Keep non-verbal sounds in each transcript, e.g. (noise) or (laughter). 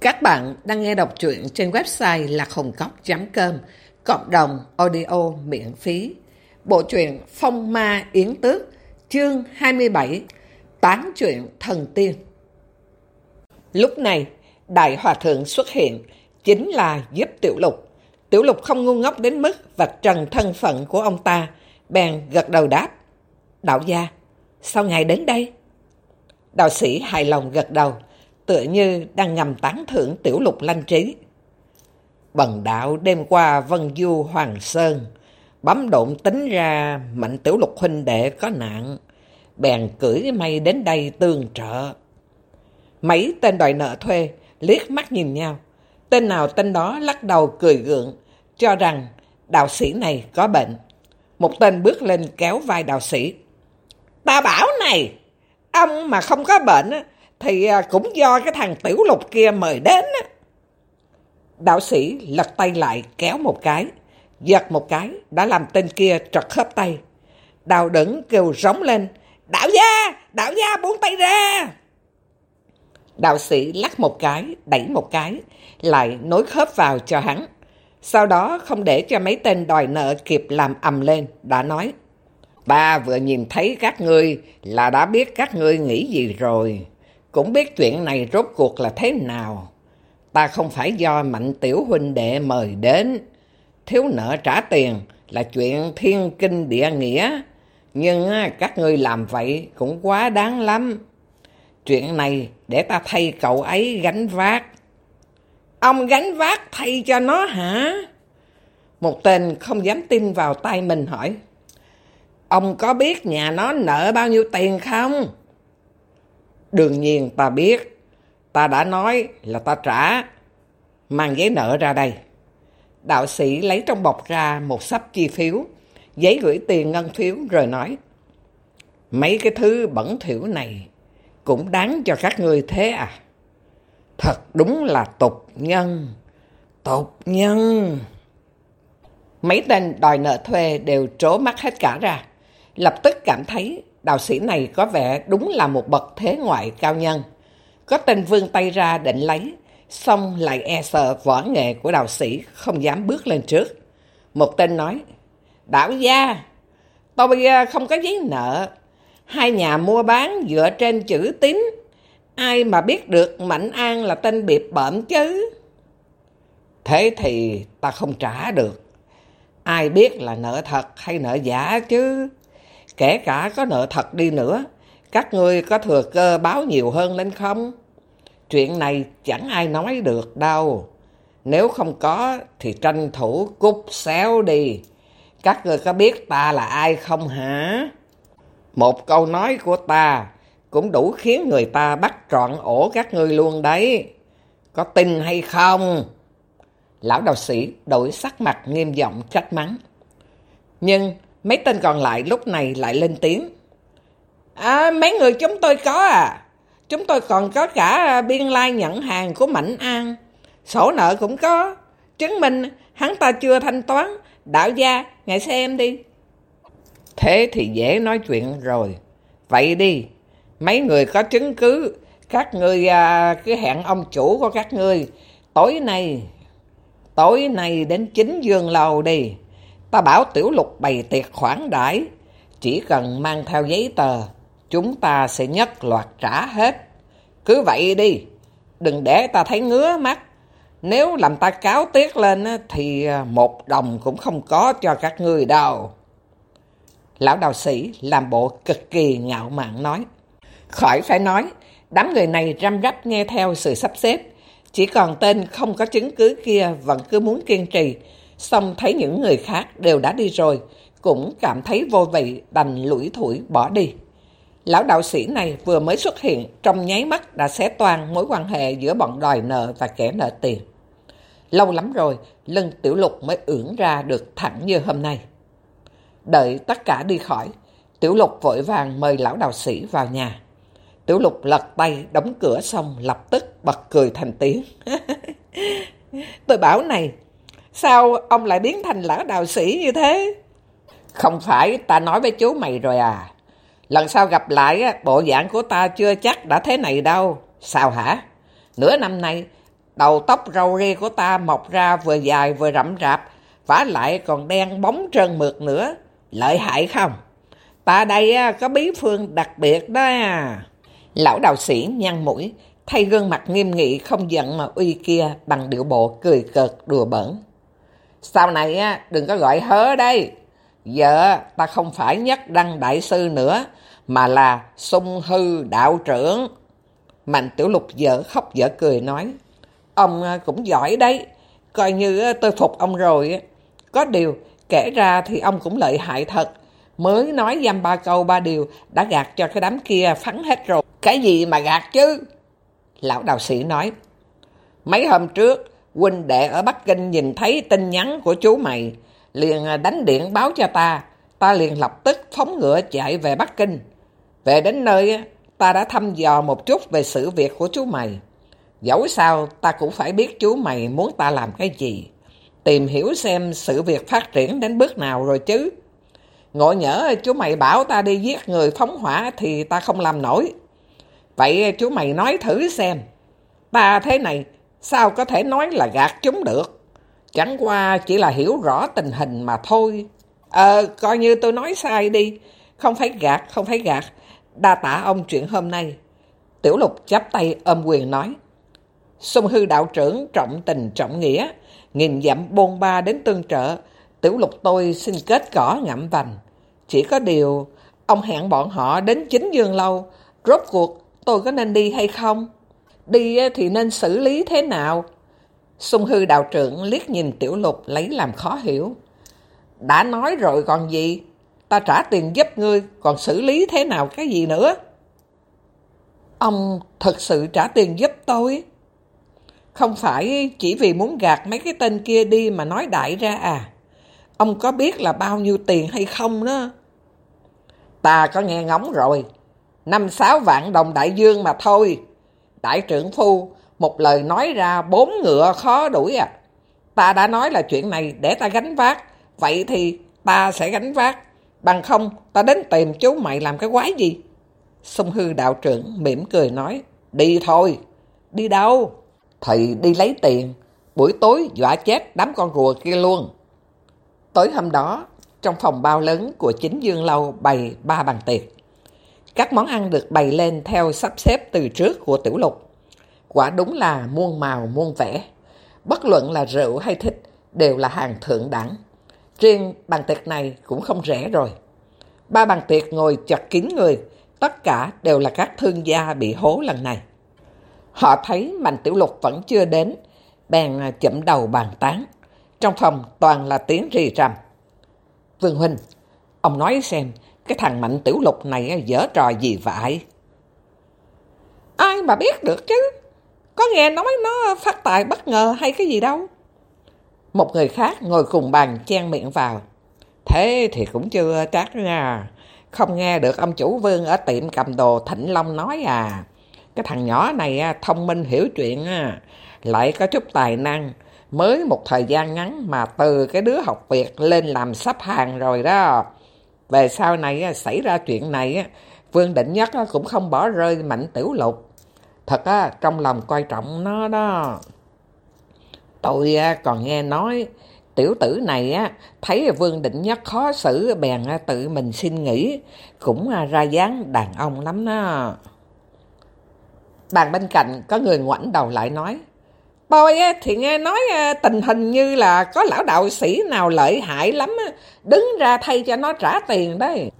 Các bạn đang nghe đọc truyện trên website làkhungcoc.com Cộng đồng audio miễn phí Bộ truyện Phong Ma Yến Tước Chương 27 Tán truyện thần tiên Lúc này, Đại Hòa Thượng xuất hiện chính là giúp Tiểu Lục. Tiểu Lục không ngu ngốc đến mức vạch trần thân phận của ông ta, bèn gật đầu đáp. Đạo gia, sao ngài đến đây? Đạo sĩ hài lòng gật đầu, tựa như đang ngầm tán thưởng Tiểu Lục lanh trí. Bần đạo đêm qua Vân Du Hoàng Sơn, bấm độn tính ra mạnh Tiểu Lục huynh đệ có nạn, bèn cưỡi mây đến đây tương trợ. Mấy tên đòi nợ thuê, liếc mắt nhìn nhau. Tên nào tên đó lắc đầu cười gượng, cho rằng đạo sĩ này có bệnh. Một tên bước lên kéo vai đạo sĩ. Ta bảo này, ông mà không có bệnh thì à, cũng do cái thằng tiểu lục kia mời đến. Đạo sĩ lật tay lại kéo một cái, giật một cái đã làm tên kia trật khớp tay. Đào đẫn kêu rống lên, đạo gia, đạo gia buông tay ra. Đạo sĩ lắc một cái, đẩy một cái, lại nối khớp vào cho hắn. Sau đó không để cho mấy tên đòi nợ kịp làm ầm lên, đã nói. Ta vừa nhìn thấy các ngươi là đã biết các ngươi nghĩ gì rồi. Cũng biết chuyện này rốt cuộc là thế nào. Ta không phải do mạnh tiểu huynh đệ mời đến. Thiếu nợ trả tiền là chuyện thiên kinh địa nghĩa. Nhưng các ngươi làm vậy cũng quá đáng lắm. Chuyện này để ta thay cậu ấy gánh vác. Ông gánh vác thay cho nó hả? Một tên không dám tin vào tay mình hỏi. Ông có biết nhà nó nợ bao nhiêu tiền không? Đương nhiên ta biết. Ta đã nói là ta trả. Mang giấy nợ ra đây. Đạo sĩ lấy trong bọc ra một sắp chi phiếu. Giấy gửi tiền ngân phiếu rồi nói. Mấy cái thứ bẩn thỉu này cũng đáng cho các ngươi thế à? Thật đúng là tục nhân. Tục nhân. Mấy tên đòi nợ thuê đều trố mắt hết cả ra. Lập tức cảm thấy đạo sĩ này có vẻ đúng là một bậc thế ngoại cao nhân. Có tên vươn tay ra định lấy, xong lại e sợ võ nghệ của đạo sĩ không dám bước lên trước. Một tên nói, Đạo gia, tôi à, không có giấy nợ. Hai nhà mua bán dựa trên chữ tín. Ai mà biết được Mạnh An là tên biệt bợm chứ? Thế thì ta không trả được. Ai biết là nợ thật hay nợ giả chứ? Kể cả có nợ thật đi nữa, các ngươi có thừa cơ báo nhiều hơn lên không? Chuyện này chẳng ai nói được đâu. Nếu không có thì tranh thủ cút xéo đi. Các ngươi có biết ta là ai không hả? Một câu nói của ta cũng đủ khiến người ta bắt trọn ổ các ngươi luôn đấy. Có tin hay không? Lão đạo sĩ đổi sắc mặt nghiêm giọng trách mắng. Nhưng mấy tên còn lại lúc này lại lên tiếng. À, mấy người chúng tôi có à. Chúng tôi còn có cả biên lai nhận hàng của Mạnh An. Sổ nợ cũng có. Chứng minh hắn ta chưa thanh toán. Đạo gia, ngài xem đi. Thế thì dễ nói chuyện rồi. Vậy đi, mấy người có chứng cứ, các ngươi à, cứ hẹn ông chủ của các ngươi. Tối nay, tối nay đến chính dương lầu đi. Ta bảo tiểu lục bày tiệc khoản đãi Chỉ cần mang theo giấy tờ, chúng ta sẽ nhất loạt trả hết. Cứ vậy đi, đừng để ta thấy ngứa mắt. Nếu làm ta cáo tiếc lên thì à, một đồng cũng không có cho các người đâu. Lão đạo sĩ làm bộ cực kỳ ngạo mạn nói. Khỏi phải nói, đám người này răm rắp nghe theo sự sắp xếp. Chỉ còn tên không có chứng cứ kia vẫn cứ muốn kiên trì. Xong thấy những người khác đều đã đi rồi, cũng cảm thấy vô vị đành lủi thủi bỏ đi. Lão đạo sĩ này vừa mới xuất hiện trong nháy mắt đã xé toan mối quan hệ giữa bọn đòi nợ và kẻ nợ tiền. Lâu lắm rồi, lưng tiểu lục mới ưỡn ra được thẳng như hôm nay. Đợi tất cả đi khỏi, Tiểu Lục vội vàng mời lão đạo sĩ vào nhà. Tiểu Lục lật tay đóng cửa xong lập tức bật cười thành tiếng. (laughs) Tôi bảo này, sao ông lại biến thành lão đạo sĩ như thế? Không phải ta nói với chú mày rồi à. Lần sau gặp lại, bộ dạng của ta chưa chắc đã thế này đâu. Sao hả? Nửa năm nay, Đầu tóc râu ria của ta mọc ra vừa dài vừa rậm rạp, vả lại còn đen bóng trơn mượt nữa. Lợi hại không? Ta đây có bí phương đặc biệt đó. à, Lão đạo sĩ nhăn mũi, thay gương mặt nghiêm nghị không giận mà uy kia bằng điệu bộ cười cợt đùa bẩn. Sau này á, đừng có gọi hớ đây. Giờ ta không phải nhất đăng đại sư nữa, mà là sung hư đạo trưởng. Mạnh tiểu lục dở khóc dở cười nói, ông à, cũng giỏi đấy, coi như à, tôi phục ông rồi. Có điều, kể ra thì ông cũng lợi hại thật. Mới nói dăm ba câu ba điều đã gạt cho cái đám kia phắn hết rồi. Cái gì mà gạt chứ? Lão đạo sĩ nói, mấy hôm trước, huynh đệ ở Bắc Kinh nhìn thấy tin nhắn của chú mày, liền à, đánh điện báo cho ta. Ta liền lập tức phóng ngựa chạy về Bắc Kinh. Về đến nơi, ta đã thăm dò một chút về sự việc của chú mày. Dẫu sao, ta cũng phải biết chú mày muốn ta làm cái gì. Tìm hiểu xem sự việc phát triển đến bước nào rồi chứ. Ngộ nhỡ chú mày bảo ta đi giết người phóng hỏa thì ta không làm nổi. Vậy à, chú mày nói thử xem. Ta thế này, sao có thể nói là gạt chúng được? Chẳng qua chỉ là hiểu rõ tình hình mà thôi. Ờ, coi như tôi nói sai đi. Không phải gạt, không phải gạt. Đa tả ông chuyện hôm nay. Tiểu lục chắp tay ôm quyền nói. Xung hư đạo trưởng trọng tình trọng nghĩa, nghìn dặm bôn ba đến tương trợ. Tiểu lục tôi xin kết cỏ ngậm vành. Chỉ có điều, ông hẹn bọn họ đến chính dương lâu. Rốt cuộc tôi có nên đi hay không? Đi thì nên xử lý thế nào? Xung hư đạo trưởng liếc nhìn tiểu lục lấy làm khó hiểu. Đã nói rồi còn gì? Ta trả tiền giúp ngươi, còn xử lý thế nào cái gì nữa? Ông thật sự trả tiền giúp tôi? Không phải chỉ vì muốn gạt mấy cái tên kia đi mà nói đại ra à? Ông có biết là bao nhiêu tiền hay không đó? Ta có nghe ngóng rồi. Năm sáu vạn đồng đại dương mà thôi. Đại trưởng phu, một lời nói ra bốn ngựa khó đuổi à. Ta đã nói là chuyện này để ta gánh vác. Vậy thì ta sẽ gánh vác. Bằng không, ta đến tìm chú mày làm cái quái gì? Sông hư đạo trưởng mỉm cười nói. Đi thôi. Đi đâu? Thầy đi lấy tiền. Buổi tối dọa chết đám con rùa kia luôn. Tối hôm đó, trong phòng bao lớn của chính Dương Lâu bày ba bàn tiệc. Các món ăn được bày lên theo sắp xếp từ trước của tiểu lục. Quả đúng là muôn màu muôn vẻ. Bất luận là rượu hay thịt đều là hàng thượng đẳng. Riêng bàn tiệc này cũng không rẻ rồi. Ba bàn tiệc ngồi chật kín người, tất cả đều là các thương gia bị hố lần này. Họ thấy Mạnh Tiểu Lục vẫn chưa đến, bèn chậm đầu bàn tán. Trong phòng toàn là tiếng rì rầm. Vương Huynh, ông nói xem, cái thằng Mạnh Tiểu Lục này dở trò gì vậy? Ai mà biết được chứ? Có nghe nói nó phát tài bất ngờ hay cái gì đâu? Một người khác ngồi cùng bàn chen miệng vào. Thế thì cũng chưa chắc nha. Không nghe được ông chủ vương ở tiệm cầm đồ Thịnh Long nói à. Cái thằng nhỏ này thông minh hiểu chuyện, lại có chút tài năng. Mới một thời gian ngắn mà từ cái đứa học việc lên làm sắp hàng rồi đó. Về sau này xảy ra chuyện này, Vương Định Nhất cũng không bỏ rơi mạnh tiểu lục. Thật á, trong lòng coi trọng nó đó. Tôi còn nghe nói, tiểu tử này á thấy Vương Định Nhất khó xử bèn tự mình xin nghỉ, cũng à, ra dáng đàn ông lắm đó. Bàn bên cạnh có người ngoảnh đầu lại nói, Tôi thì nghe nói ờ, tình hình như là có lão đạo sĩ nào lợi hại lắm, đứng ra thay cho nó trả tiền đấy.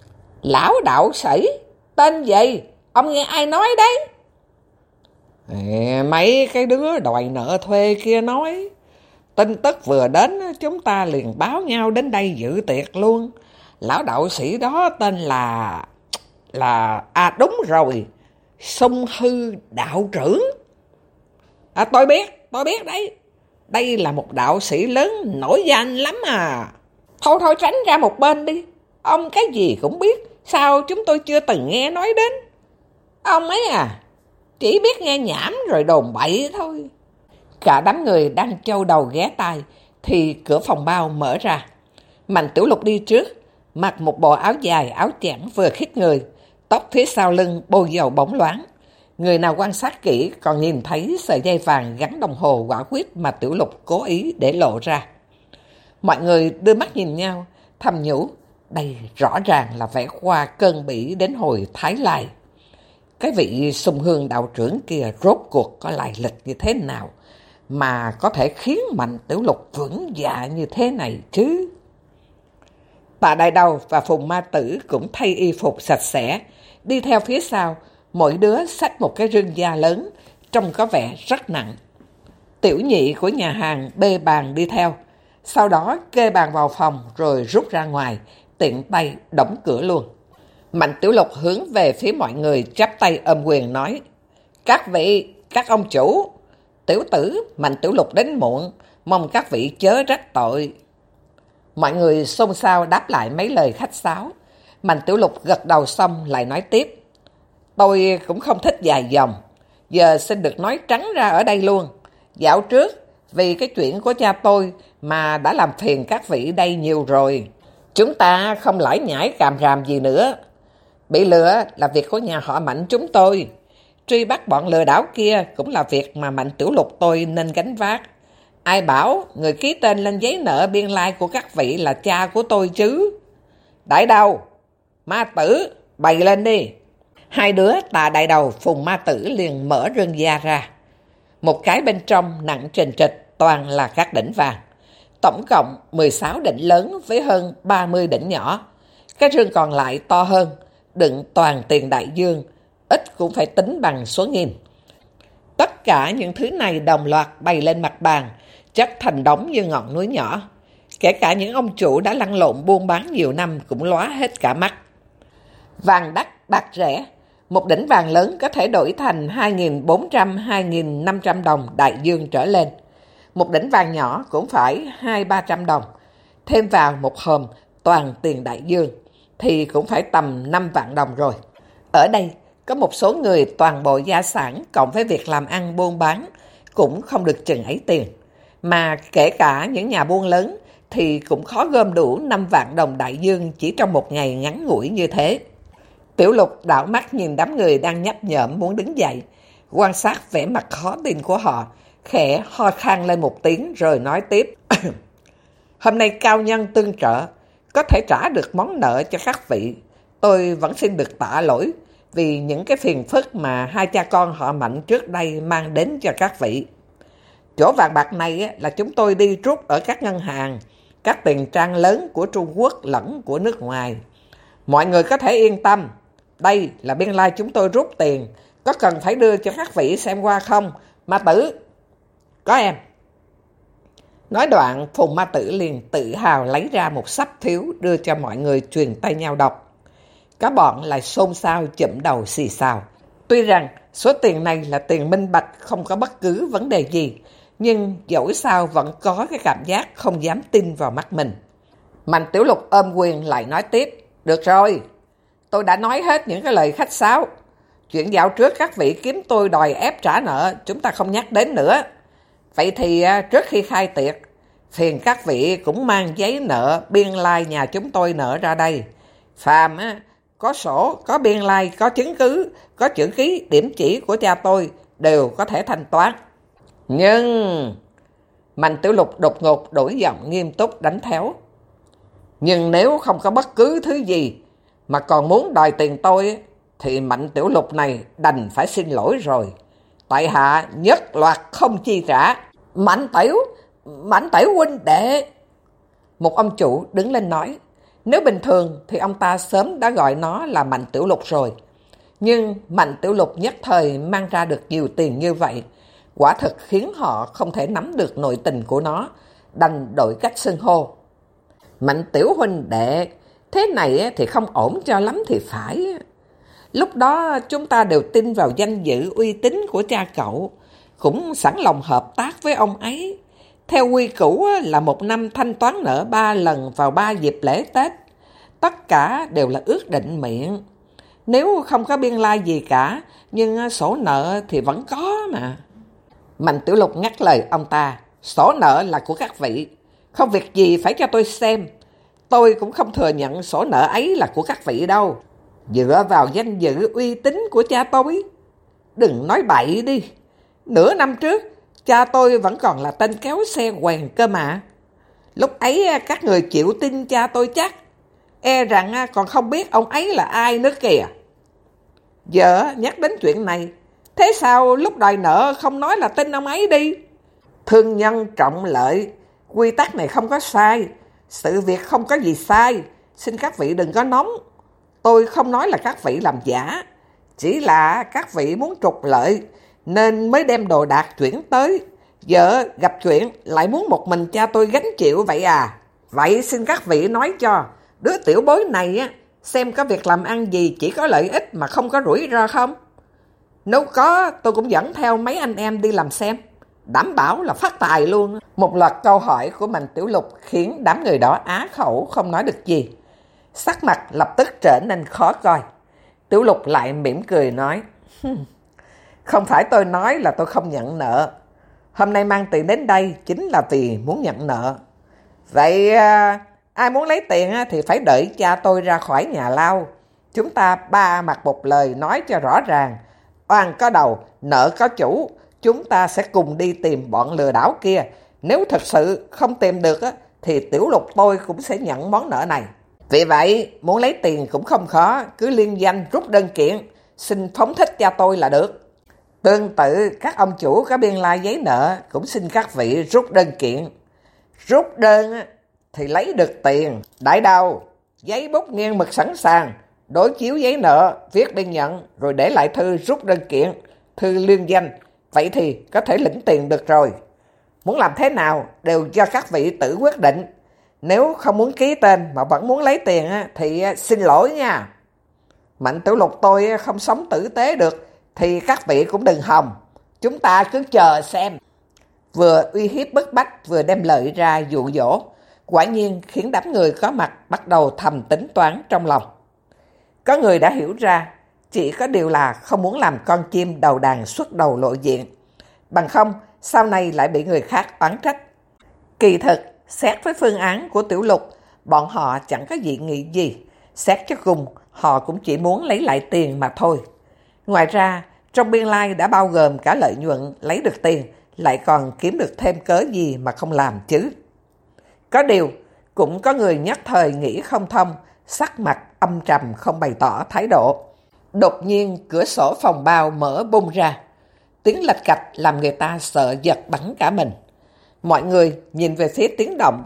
Lão đạo sĩ? Tên gì? Ông nghe ai nói đấy? Mấy cái đứa đòi nợ thuê kia nói. Tin tức vừa đến, chúng ta liền báo nhau đến đây dự tiệc luôn. Lão đạo sĩ đó tên là... là... À đúng rồi, sông hư đạo trưởng. À tôi biết, tôi biết đấy. Đây là một đạo sĩ lớn nổi danh lắm à. Thôi thôi tránh ra một bên đi. Ông cái gì cũng biết. Sao chúng tôi chưa từng nghe nói đến. Ông ấy à, chỉ biết nghe nhảm rồi đồn bậy thôi. Cả đám người đang châu đầu ghé tai thì cửa phòng bao mở ra. Mạnh tiểu lục đi trước, mặc một bộ áo dài áo chẽn vừa khít người, tóc phía sau lưng bôi dầu bóng loáng. Người nào quan sát kỹ còn nhìn thấy sợi dây vàng gắn đồng hồ quả quyết mà Tiểu Lục cố ý để lộ ra. Mọi người đưa mắt nhìn nhau, thầm nhủ, đây rõ ràng là vẽ qua cơn bỉ đến hồi Thái Lai. Cái vị sung hương đạo trưởng kia rốt cuộc có lại lịch như thế nào mà có thể khiến mạnh tiểu lục vững dạ như thế này chứ? Tạ Đại Đầu và Phùng Ma Tử cũng thay y phục sạch sẽ, đi theo phía sau, mỗi đứa xách một cái rương da lớn, trông có vẻ rất nặng. Tiểu nhị của nhà hàng bê bàn đi theo, sau đó kê bàn vào phòng rồi rút ra ngoài, tiện tay đóng cửa luôn. Mạnh Tiểu Lục hướng về phía mọi người chắp tay ôm quyền nói Các vị, các ông chủ, tiểu tử Mạnh Tiểu Lục đến muộn, mong các vị chớ trách tội. Mọi người xôn xao đáp lại mấy lời khách sáo. Mạnh Tiểu Lục gật đầu xong lại nói tiếp. Tôi cũng không thích dài dòng. Giờ xin được nói trắng ra ở đây luôn. Dạo trước, vì cái chuyện của cha tôi mà đã làm phiền các vị đây nhiều rồi. Chúng ta không lãi nhãi càm ràm gì nữa. Bị lừa là việc của nhà họ Mạnh chúng tôi. Truy bắt bọn lừa đảo kia cũng là việc mà Mạnh Tiểu Lục tôi nên gánh vác. Ai bảo người ký tên lên giấy nợ biên lai của các vị là cha của tôi chứ? Đại đầu, ma tử, bày lên đi. Hai đứa tà đại đầu phùng ma tử liền mở rương da ra. Một cái bên trong nặng trình trịch toàn là các đỉnh vàng. Tổng cộng 16 đỉnh lớn với hơn 30 đỉnh nhỏ. Cái rương còn lại to hơn, đựng toàn tiền đại dương, ít cũng phải tính bằng số nghìn. Tất cả những thứ này đồng loạt bày lên mặt bàn, chất thành đống như ngọn núi nhỏ. Kể cả những ông chủ đã lăn lộn buôn bán nhiều năm cũng lóa hết cả mắt. Vàng đắt, bạc rẻ, một đỉnh vàng lớn có thể đổi thành 2.400-2.500 đồng đại dương trở lên. Một đỉnh vàng nhỏ cũng phải 2-300 đồng. Thêm vào một hòm toàn tiền đại dương thì cũng phải tầm 5 vạn đồng rồi. Ở đây, có một số người toàn bộ gia sản cộng với việc làm ăn buôn bán cũng không được chừng ấy tiền. Mà kể cả những nhà buôn lớn thì cũng khó gom đủ 5 vạn đồng đại dương chỉ trong một ngày ngắn ngủi như thế. Tiểu lục đảo mắt nhìn đám người đang nhấp nhởm muốn đứng dậy, quan sát vẻ mặt khó tin của họ, khẽ ho khan lên một tiếng rồi nói tiếp. (coughs) Hôm nay cao nhân tương trợ, có thể trả được món nợ cho các vị. Tôi vẫn xin được tạ lỗi vì những cái phiền phức mà hai cha con họ mạnh trước đây mang đến cho các vị. Chỗ vàng bạc này là chúng tôi đi rút ở các ngân hàng, các tiền trang lớn của Trung Quốc lẫn của nước ngoài. Mọi người có thể yên tâm, đây là biên lai chúng tôi rút tiền, có cần phải đưa cho các vị xem qua không? Ma tử, có em. Nói đoạn, Phùng Ma Tử liền tự hào lấy ra một sắp thiếu đưa cho mọi người truyền tay nhau đọc. Các bọn lại xôn xao chậm đầu xì xào. Tuy rằng số tiền này là tiền minh bạch không có bất cứ vấn đề gì, nhưng dẫu sao vẫn có cái cảm giác không dám tin vào mắt mình. Mạnh Tiểu Lục ôm quyền lại nói tiếp. Được rồi, tôi đã nói hết những cái lời khách sáo. Chuyện dạo trước các vị kiếm tôi đòi ép trả nợ, chúng ta không nhắc đến nữa. Vậy thì à, trước khi khai tiệc, phiền các vị cũng mang giấy nợ biên lai nhà chúng tôi nợ ra đây. Phàm á, có sổ, có biên lai, có chứng cứ, có chữ ký, điểm chỉ của cha tôi đều có thể thanh toán. Nhưng... Mạnh Tiểu Lục đột ngột đổi giọng nghiêm túc đánh theo. Nhưng nếu không có bất cứ thứ gì mà còn muốn đòi tiền tôi, thì Mạnh Tiểu Lục này đành phải xin lỗi rồi. Tại hạ nhất loạt không chi trả. Mạnh Tiểu, Mạnh Tiểu huynh đệ. Một ông chủ đứng lên nói, nếu bình thường thì ông ta sớm đã gọi nó là Mạnh Tiểu Lục rồi. Nhưng Mạnh Tiểu Lục nhất thời mang ra được nhiều tiền như vậy, quả thực khiến họ không thể nắm được nội tình của nó, đành đổi cách xưng hô. Mạnh Tiểu huynh đệ, thế này thì không ổn cho lắm thì phải. Lúc đó chúng ta đều tin vào danh dự uy tín của cha cậu, cũng sẵn lòng hợp tác với ông ấy. Theo quy củ là một năm thanh toán nợ ba lần vào ba dịp lễ Tết. Tất cả đều là ước định miệng. Nếu không có biên lai gì cả, nhưng sổ nợ thì vẫn có mà. Mạnh Tiểu Lục ngắt lời ông ta, sổ nợ là của các vị. Không việc gì phải cho tôi xem. Tôi cũng không thừa nhận sổ nợ ấy là của các vị đâu. Dựa vào danh dự uy tín của cha tôi. đừng nói bậy đi. Nửa năm trước, cha tôi vẫn còn là tên kéo xe hoàng cơ mà. Lúc ấy các người chịu tin cha tôi chắc. E rằng còn không biết ông ấy là ai nữa kìa. Giờ nhắc đến chuyện này, thế sao lúc đòi nợ không nói là tin ông ấy đi? Thương nhân trọng lợi, quy tắc này không có sai, sự việc không có gì sai, xin các vị đừng có nóng. Tôi không nói là các vị làm giả, chỉ là các vị muốn trục lợi nên mới đem đồ đạc chuyển tới. Giờ gặp chuyện lại muốn một mình cha tôi gánh chịu vậy à? Vậy xin các vị nói cho, đứa tiểu bối này á, xem có việc làm ăn gì chỉ có lợi ích mà không có rủi ro không? Nếu có, tôi cũng dẫn theo mấy anh em đi làm xem. Đảm bảo là phát tài luôn. Một loạt câu hỏi của Mạnh Tiểu Lục khiến đám người đó á khẩu không nói được gì. Sắc mặt lập tức trở nên khó coi. Tiểu Lục lại mỉm cười nói, Không phải tôi nói là tôi không nhận nợ. Hôm nay mang tiền đến đây chính là vì muốn nhận nợ. Vậy à, ai muốn lấy tiền thì phải đợi cha tôi ra khỏi nhà lao. Chúng ta ba mặt một lời nói cho rõ ràng. Oan có đầu, nợ có chủ. Chúng ta sẽ cùng đi tìm bọn lừa đảo kia. Nếu thật sự không tìm được thì tiểu lục tôi cũng sẽ nhận món nợ này. Vì vậy, muốn lấy tiền cũng không khó, cứ liên danh rút đơn kiện, xin phóng thích cha tôi là được. Tương tự, các ông chủ có biên lai giấy nợ cũng xin các vị rút đơn kiện. Rút đơn thì lấy được tiền. Đại đau, giấy bút nghiêng mực sẵn sàng, đối chiếu giấy nợ, viết biên nhận, rồi để lại thư rút đơn kiện, thư liên danh. Vậy thì có thể lĩnh tiền được rồi. Muốn làm thế nào đều cho các vị tự quyết định. Nếu không muốn ký tên mà vẫn muốn lấy tiền thì à, xin lỗi nha. Mạnh tiểu lục tôi à, không sống tử tế được, thì các vị cũng đừng hòng. Chúng ta cứ chờ xem. Vừa uy hiếp bức bách, vừa đem lợi ra dụ dỗ. Quả nhiên khiến đám người có mặt bắt đầu thầm tính toán trong lòng. Có người đã hiểu ra chỉ có điều là không muốn làm con chim đầu đàn xuất đầu lộ diện. Bằng không, sau này lại bị người khác oán trách. Kỳ thực, xét với phương án của tiểu lục, bọn họ chẳng có dị nghị gì. Xét cho cùng, họ cũng chỉ muốn lấy lại tiền mà thôi. Ngoài ra, trong biên lai đã bao gồm cả lợi nhuận lấy được tiền, lại còn kiếm được thêm cớ gì mà không làm chứ. Có điều, cũng có người nhất thời nghĩ không thông, sắc mặt âm trầm không bày tỏ thái độ. Đột nhiên cửa sổ phòng bao mở bung ra. Tiếng lạch cạch làm người ta sợ giật bắn cả mình. Mọi người nhìn về phía tiếng động,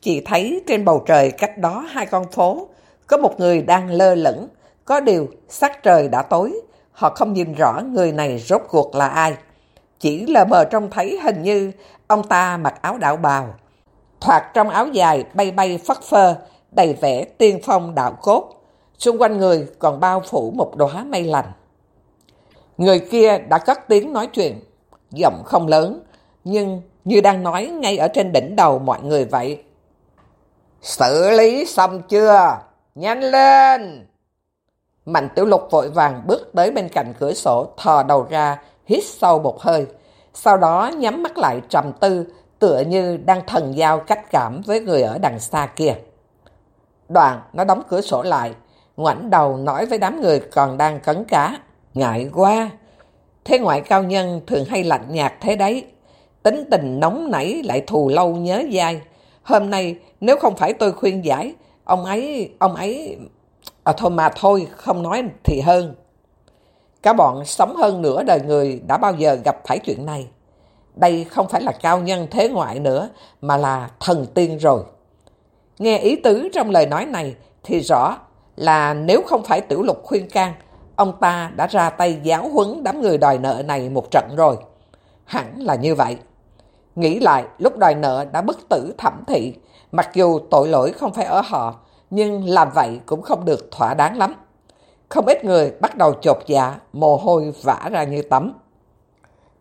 chỉ thấy trên bầu trời cách đó hai con phố, có một người đang lơ lửng. Có điều sắc trời đã tối, họ không nhìn rõ người này rốt cuộc là ai. Chỉ lờ mờ trông thấy hình như ông ta mặc áo đạo bào. Thoạt trong áo dài bay bay phất phơ, đầy vẻ tiên phong đạo cốt. Xung quanh người còn bao phủ một đóa mây lành. Người kia đã cất tiếng nói chuyện, giọng không lớn, nhưng như đang nói ngay ở trên đỉnh đầu mọi người vậy. Xử lý xong chưa? Nhanh lên! Mạnh tiểu lục vội vàng bước tới bên cạnh cửa sổ, thò đầu ra, hít sâu một hơi. Sau đó nhắm mắt lại trầm tư, tựa như đang thần giao cách cảm với người ở đằng xa kia. Đoạn, nó đóng cửa sổ lại, ngoảnh đầu nói với đám người còn đang cấn cá. Ngại quá! Thế ngoại cao nhân thường hay lạnh nhạt thế đấy. Tính tình nóng nảy lại thù lâu nhớ dai. Hôm nay nếu không phải tôi khuyên giải, ông ấy, ông ấy... À thôi mà thôi, không nói thì hơn. Cả bọn sống hơn nửa đời người đã bao giờ gặp phải chuyện này. Đây không phải là cao nhân thế ngoại nữa, mà là thần tiên rồi. Nghe ý tứ trong lời nói này thì rõ là nếu không phải tiểu lục khuyên can, ông ta đã ra tay giáo huấn đám người đòi nợ này một trận rồi. Hẳn là như vậy. Nghĩ lại, lúc đòi nợ đã bất tử thẩm thị, mặc dù tội lỗi không phải ở họ, nhưng làm vậy cũng không được thỏa đáng lắm. Không ít người bắt đầu chột dạ, mồ hôi vã ra như tắm.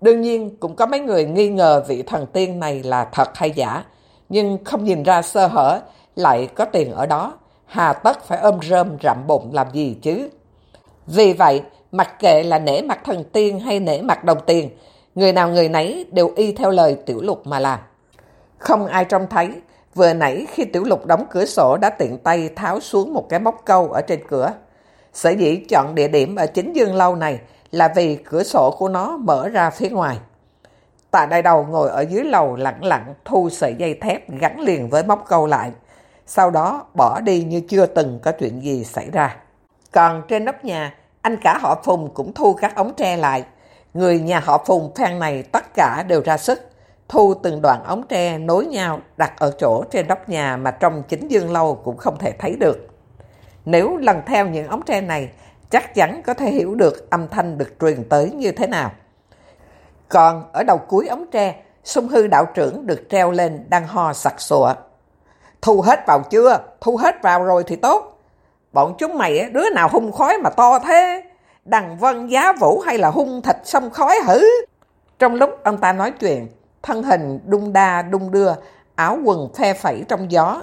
Đương nhiên cũng có mấy người nghi ngờ vị thần tiên này là thật hay giả, nhưng không nhìn ra sơ hở, lại có tiền ở đó, hà tất phải ôm rơm rậm bụng làm gì chứ. Vì vậy, mặc kệ là nể mặt thần tiên hay nể mặt đồng tiền, người nào người nấy đều y theo lời tiểu lục mà làm. Không ai trông thấy, vừa nãy khi tiểu lục đóng cửa sổ đã tiện tay tháo xuống một cái móc câu ở trên cửa. Sở dĩ chọn địa điểm ở chính dương lâu này là vì cửa sổ của nó mở ra phía ngoài. Tạ đại đầu ngồi ở dưới lầu lặng lặng thu sợi dây thép gắn liền với móc câu lại. Sau đó bỏ đi như chưa từng có chuyện gì xảy ra. Còn trên nóc nhà, anh cả họ Phùng cũng thu các ống tre lại. Người nhà họ Phùng phan này tất cả đều ra sức. Thu từng đoạn ống tre nối nhau đặt ở chỗ trên nóc nhà mà trong chính dương lâu cũng không thể thấy được. Nếu lần theo những ống tre này, chắc chắn có thể hiểu được âm thanh được truyền tới như thế nào. Còn ở đầu cuối ống tre, sung hư đạo trưởng được treo lên đang ho sặc sụa. Thu hết vào chưa? Thu hết vào rồi thì tốt. Bọn chúng mày đứa nào hung khói mà to thế? Đằng vân giá vũ hay là hung thịt sông khói hử? Trong lúc ông ta nói chuyện, thân hình đung đa đung đưa, áo quần phe phẩy trong gió.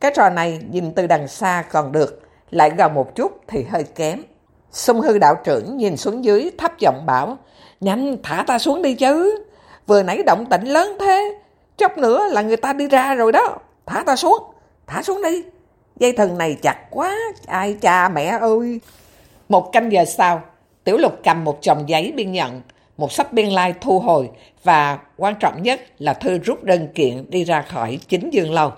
Cái trò này nhìn từ đằng xa còn được, lại gần một chút thì hơi kém. Xung hư đạo trưởng nhìn xuống dưới thấp giọng bảo, nhanh thả ta xuống đi chứ, vừa nãy động tĩnh lớn thế, chốc nữa là người ta đi ra rồi đó, thả ta xuống, thả xuống đi. Dây thần này chặt quá, ai cha mẹ ơi. Một canh giờ sau, Tiểu Lục cầm một chồng giấy biên nhận, một sắp biên lai like thu hồi và quan trọng nhất là thư rút đơn kiện đi ra khỏi chính dương lâu.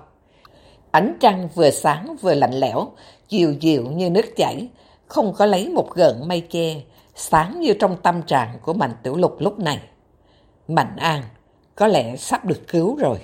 Ánh trăng vừa sáng vừa lạnh lẽo, dịu dịu như nước chảy, không có lấy một gợn mây che, sáng như trong tâm trạng của Mạnh Tiểu Lục lúc này. Mạnh An có lẽ sắp được cứu rồi.